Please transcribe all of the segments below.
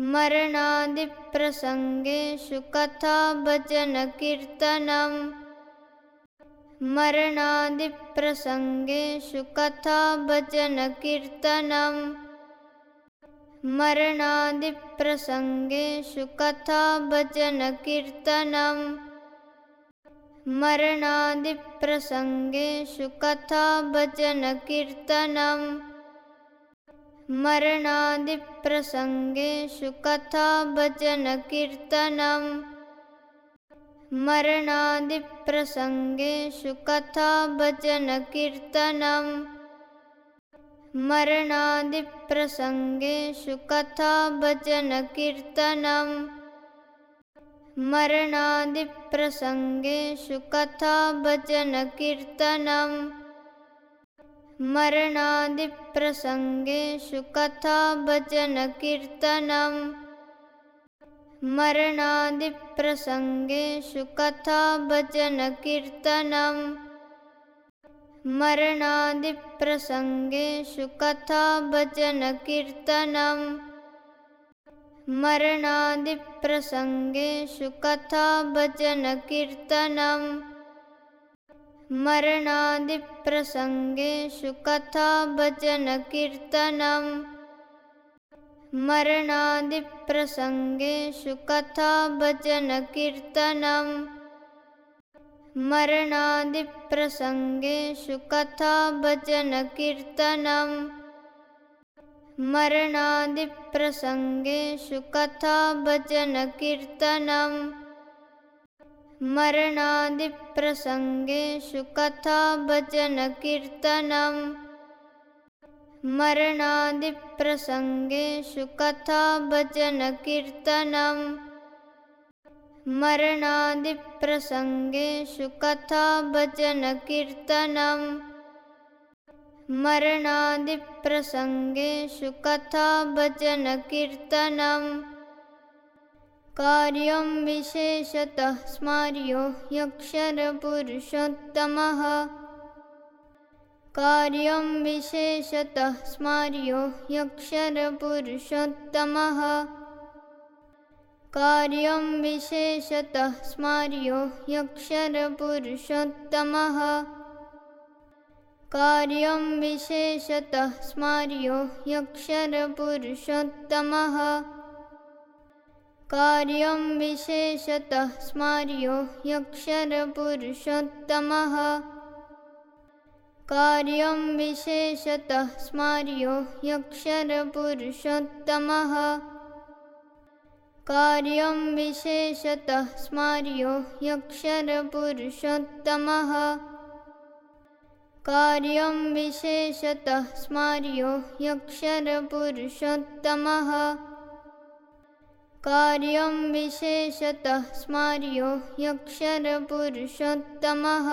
मरणादिप्रसङ्गेषु कथाभजनकीर्तनम्। मरणादिप्रसङ्गेषु कथाभजनकीर्तनम्। मरणादिप्रसङ्गेषु कथाभजनकीर्तनम्। मरणादिप्रसङ्गेषु कथाभजनकीर्तनम् मरणादिप्रसङ्गेषु कथाभजनकीर्तनम्। मरणादिप्रसङ्गेषु कथाभजनकीर्तनम्। मरणादिप्रसङ्गेषु कथाभजनकीर्तनम्। मरणादिप्रसङ्गेषु कथाभजनकीर्तनम् मरणादिप्रसङ्गेषु कथाभजनकीर्तनम्। मरणादिप्रसङ्गेषु कथाभजनकीर्तनम्। मरणादिप्रसङ्गेषु कथाभजनकीर्तनम्। मरणादिप्रसङ्गेषु कथाभजनकीर्तनम् मरणादिप्रसङ्गेषु कथाभजनकीर्तनम्। मरणादिप्रसङ्गेषु कथाभजनकीर्तनम्। मरणादिप्रसङ्गेषु कथाभजनकीर्तनम्। मरणादिप्रसङ्गेषु कथाभजनकीर्तनम् मरणादिप्रसङ्गेषु कथाभजनकीर्तनम्। मरणादिप्रसङ्गेषु कथाभजनकीर्तनम्। मरणादिप्रसङ्गेषु कथाभजनकीर्तनम्। मरणादिप्रसङ्गेषु कथाभजनकीर्तनम् कार्यं विशेषतः स्मार्यो ह्यक्षरपुरुषोत्तमः कार्यं विशेषतः स्मार्यो ह्यक्षरपुरुषोत्तमः कार्यं विशेषतः स्मार्यो ह्यक्षरपुरुषोत्तमः कार्यं विशेषतः स्मार्यो ह्यक्षरपुरुषोत्तमः कार्यं विशेषतः स्मार्यो ह्यक्षरपुरुषोत्तमः कार्यं विशेषतः स्मार्यो ह्यक्षरपुरुषोत्तमः कार्यं विशेषतः स्मार्यो ह्यक्षरपुरुषोत्तमः कार्यं विशेषतः स्मार्यो ह्यक्षरपुरुषोत्तमः कार्यं विशेषतः स्मार्यो ह्यक्षरपुरुषोत्तमः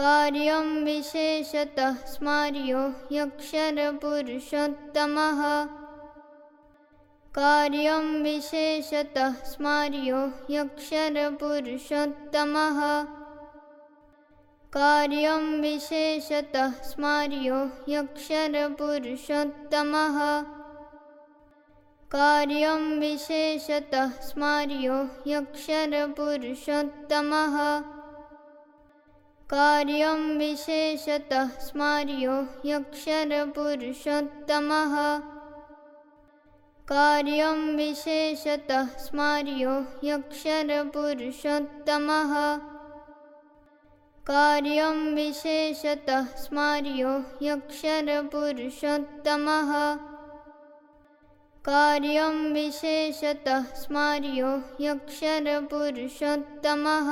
कार्यं विशेषतः स्मार्यो ह्यक्षरपुरुषोत्तमः कार्यं विशेषतः स्मार्यो ह्यक्षरपुरुषोत्तमः कार्यं विशेषतः स्मार्यो ह्यक्षरपुरुषोत्तमः कार्यं विशेषतः स्मार्यो ह्यक्षरपुरुषोत्तमः कार्यं विशेषतः स्मार्यो ह्यक्षरपुरुषोत्तमः कार्यं विशेषतः स्मार्यो ह्यक्षरपुरुषोत्तमः कार्यं विशेषतः स्मार्यो ह्यक्षरपुरुषोत्तमः कार्यं विशेषतः स्मार्यो ह्यक्षरपुरुषोत्तमः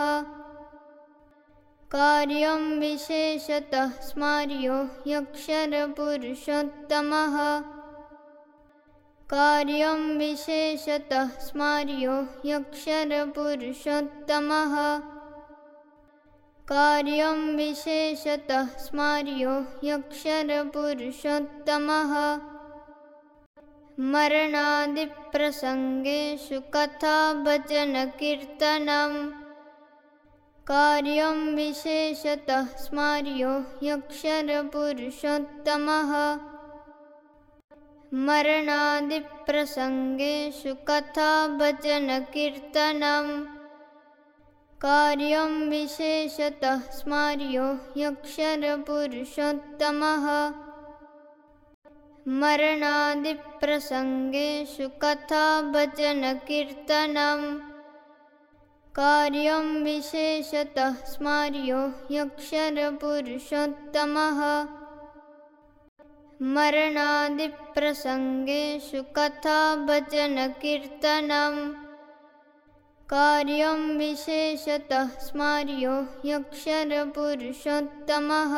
कार्यं विशेषतः स्मार्यो ह्यक्षरपुरुषोत्तमः कार्यं विशेषतः स्मार्यो ह्यक्षरपुरुषोत्तमः कार्यं विशेषतः स्मार्यो ह्यक्षरपुरुषोत्तमः मरणादिप्रसङ्गेषु कथाभजनकीर्तनम् कार्यं विशेषतः स्मार्यो ह्यक्षरपुरुषोत्तमः मरणादिप्रसङ्गेषु कथावचनकीर्तनं कार्यं विशेषतः स्मार्यो ह्यक्षरपुरुषोत्तमः मरणादिप्रसङ्गेषु कथावचनकीर्तनं कार्यं विशेषतः स्मार्यो ह्यक्षरपुरुषोत्तमः मरणादिप्रसङ्गेषु कथावचनकीर्तनं कार्यं विशेषतः स्मार्यो ह्यक्षरपुरुषोत्तमः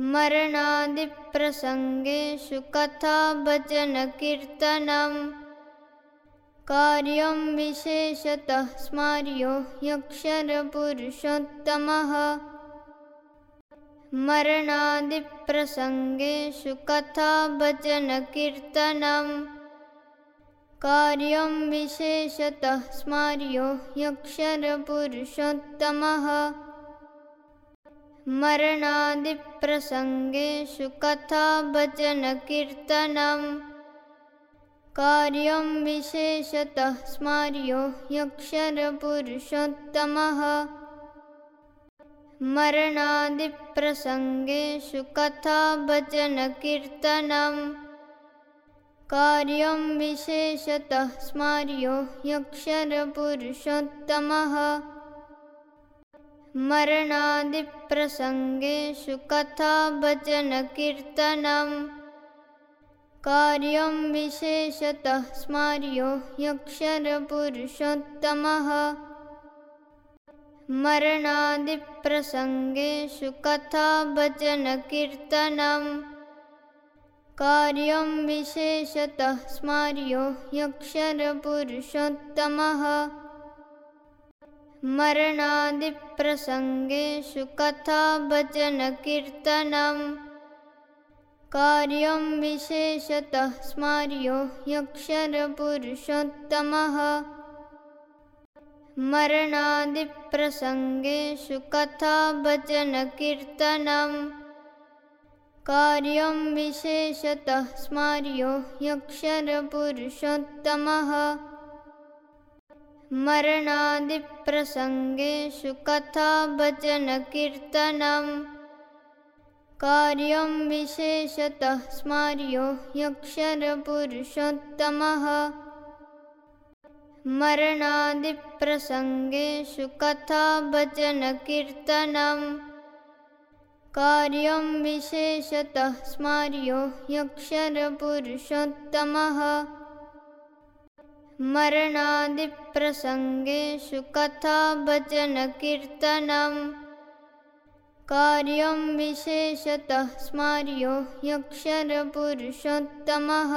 मरणादिप्रसङ्गेषु कथावचनकीर्तनं कार्यं विशेषतः स्मार्यो ह्यक्षरपुरुषोत्तमः मरणादिप्रसङ्गेषु कथावचनकीर्तनं कार्यं विशेषतः स्मार्यो ह्यक्षरपुरुषोत्तमः मरणादिप्रसङ्गेषु कथावचनकीर्तनं कार्यं विशेषतः स्मार्यो ह्यक्षरपुरुषोत्तमः मरणादिप्रसङ्गेषु कथावचनकीर्तनं कार्यं विशेषतः स्मार्यो ह्यक्षरपुरुषोत्तमः मरणादिप्रसङ्गेषु कथावचनकीर्तनं कार्यं विशेषतः स्मार्यो ह्यक्षरपुरुषोत्तमः मरणादिप्रसङ्गेषु कथावचनकीर्तनं कार्यं विशेषतः स्मार्यो ह्यक्षरपुरुषोत्तमः मरणादिप्रसङ्गेषु कथावचनकीर्तनं कार्यं विशेषतः स्मार्यो ह्यक्षरपुरुषोत्तमः मरणादिप्रसङ्गेषु कथावचनकीर्तनं कार्यं विशेषतः स्मार्यो ह्यक्षरपुरुषोत्तमः मरणादिप्रसङ्गेषु कथावचनकीर्तनं कार्यं विशेषतः स्मार्यो ह्यक्षरपुरुषोत्तमः मरणादिप्रसङ्गेषु कथावचनकीर्तनं कार्यं विशेषतः स्मार्यो ह्यक्षरपुरुषोत्तमः मरणादिप्रसङ्गेषु कथावचनकीर्तनं कार्यं विशेषतः स्मार्यो ह्यक्षरपुरुषोत्तमः